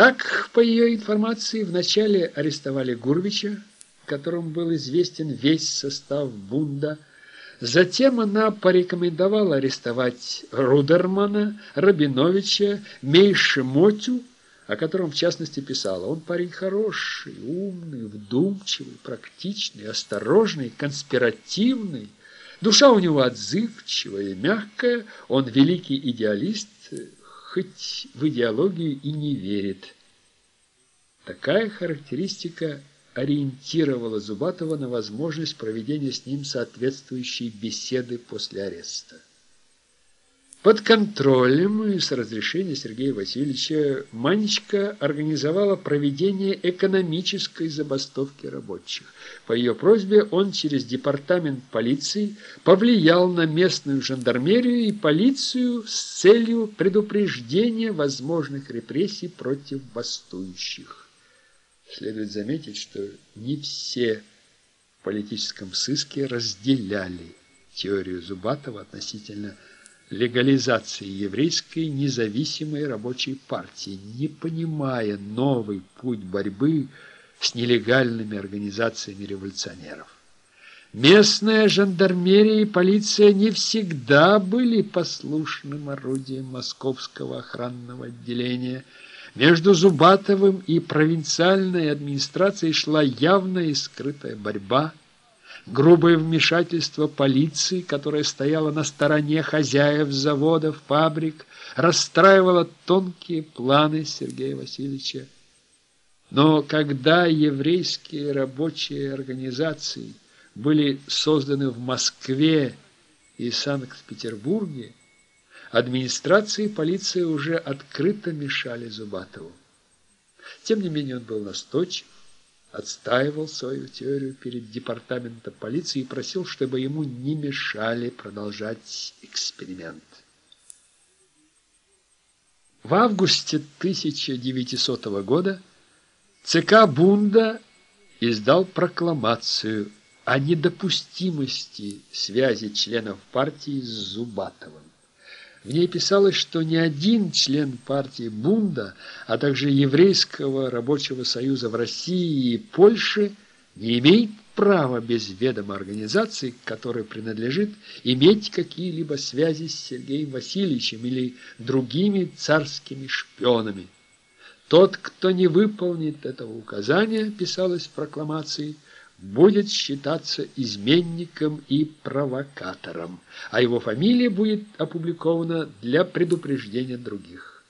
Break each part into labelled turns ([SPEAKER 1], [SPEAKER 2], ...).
[SPEAKER 1] Так, по ее информации, вначале арестовали Гурвича, которому был известен весь состав бунда. Затем она порекомендовала арестовать Рудермана, Рабиновича, Мейшемотю, о котором в частности писала. Он парень хороший, умный, вдумчивый, практичный, осторожный, конспиративный. Душа у него отзывчивая и мягкая, он великий идеалист, хоть в идеологию и не верит. Такая характеристика ориентировала Зубатова на возможность проведения с ним соответствующей беседы после ареста. Под контролем и с разрешения Сергея Васильевича Манечка организовала проведение экономической забастовки рабочих. По ее просьбе он через департамент полиции повлиял на местную жандармерию и полицию с целью предупреждения возможных репрессий против бастующих. Следует заметить, что не все в политическом сыске разделяли теорию Зубатова относительно легализации еврейской независимой рабочей партии, не понимая новый путь борьбы с нелегальными организациями революционеров. Местная жандармерия и полиция не всегда были послушным орудием московского охранного отделения. Между Зубатовым и провинциальной администрацией шла явная и скрытая борьба – грубое вмешательство полиции, которая стояла на стороне хозяев заводов, фабрик, расстраивало тонкие планы Сергея Васильевича. Но когда еврейские рабочие организации были созданы в Москве и Санкт-Петербурге, администрация и полиция уже открыто мешали Зубатову. Тем не менее он был настойчив, отстаивал свою теорию перед департаментом полиции и просил, чтобы ему не мешали продолжать эксперимент. В августе 1900 года ЦК Бунда издал прокламацию о недопустимости связи членов партии с Зубатовым. В ней писалось, что ни один член партии Бунда, а также Еврейского рабочего союза в России и Польше не имеет права без ведома организации, которой принадлежит, иметь какие-либо связи с Сергеем Васильевичем или другими царскими шпионами. Тот, кто не выполнит этого указания, писалось в прокламации – будет считаться изменником и провокатором, а его фамилия будет опубликована для предупреждения других.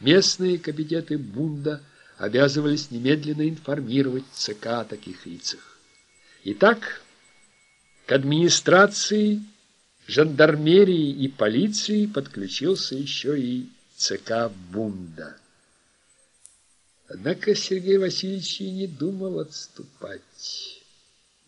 [SPEAKER 1] Местные капитеты Бунда обязывались немедленно информировать ЦК о таких лицах. Итак, к администрации, жандармерии и полиции подключился еще и ЦК Бунда. Однако Сергей Васильевич и не думал отступать.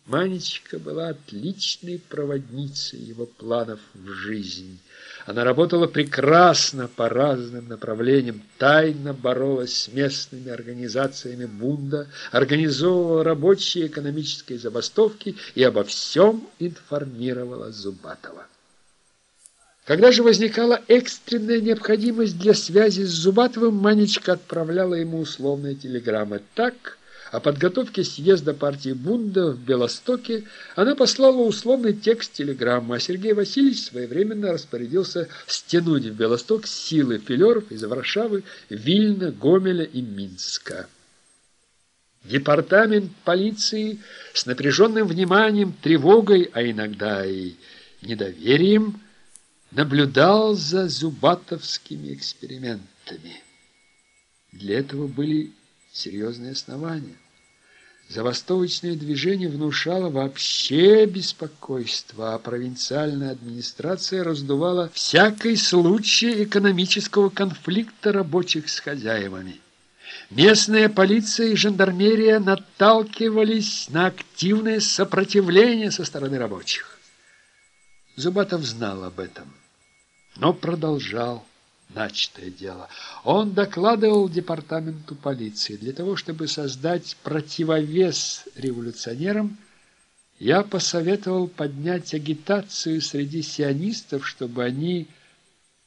[SPEAKER 1] Манечка была отличной проводницей его планов в жизнь. Она работала прекрасно по разным направлениям, тайно боролась с местными организациями бунда, организовывала рабочие экономические забастовки и обо всем информировала Зубатова. Когда же возникала экстренная необходимость для связи с Зубатовым, Манечка отправляла ему условные телеграммы. Так о подготовке съезда партии Бунда в Белостоке она послала условный текст телеграммы, а Сергей Васильевич своевременно распорядился стянуть в Белосток силы филеров из Варшавы, Вильна, Гомеля и Минска. Департамент полиции с напряженным вниманием, тревогой, а иногда и недоверием наблюдал за зубатовскими экспериментами. Для этого были серьезные основания. Забастовочное движение внушало вообще беспокойство, а провинциальная администрация раздувала всякий случай экономического конфликта рабочих с хозяевами. Местная полиция и жандармерия наталкивались на активное сопротивление со стороны рабочих. Зубатов знал об этом, но продолжал начатое дело. Он докладывал департаменту полиции. Для того, чтобы создать противовес революционерам, я посоветовал поднять агитацию среди сионистов, чтобы они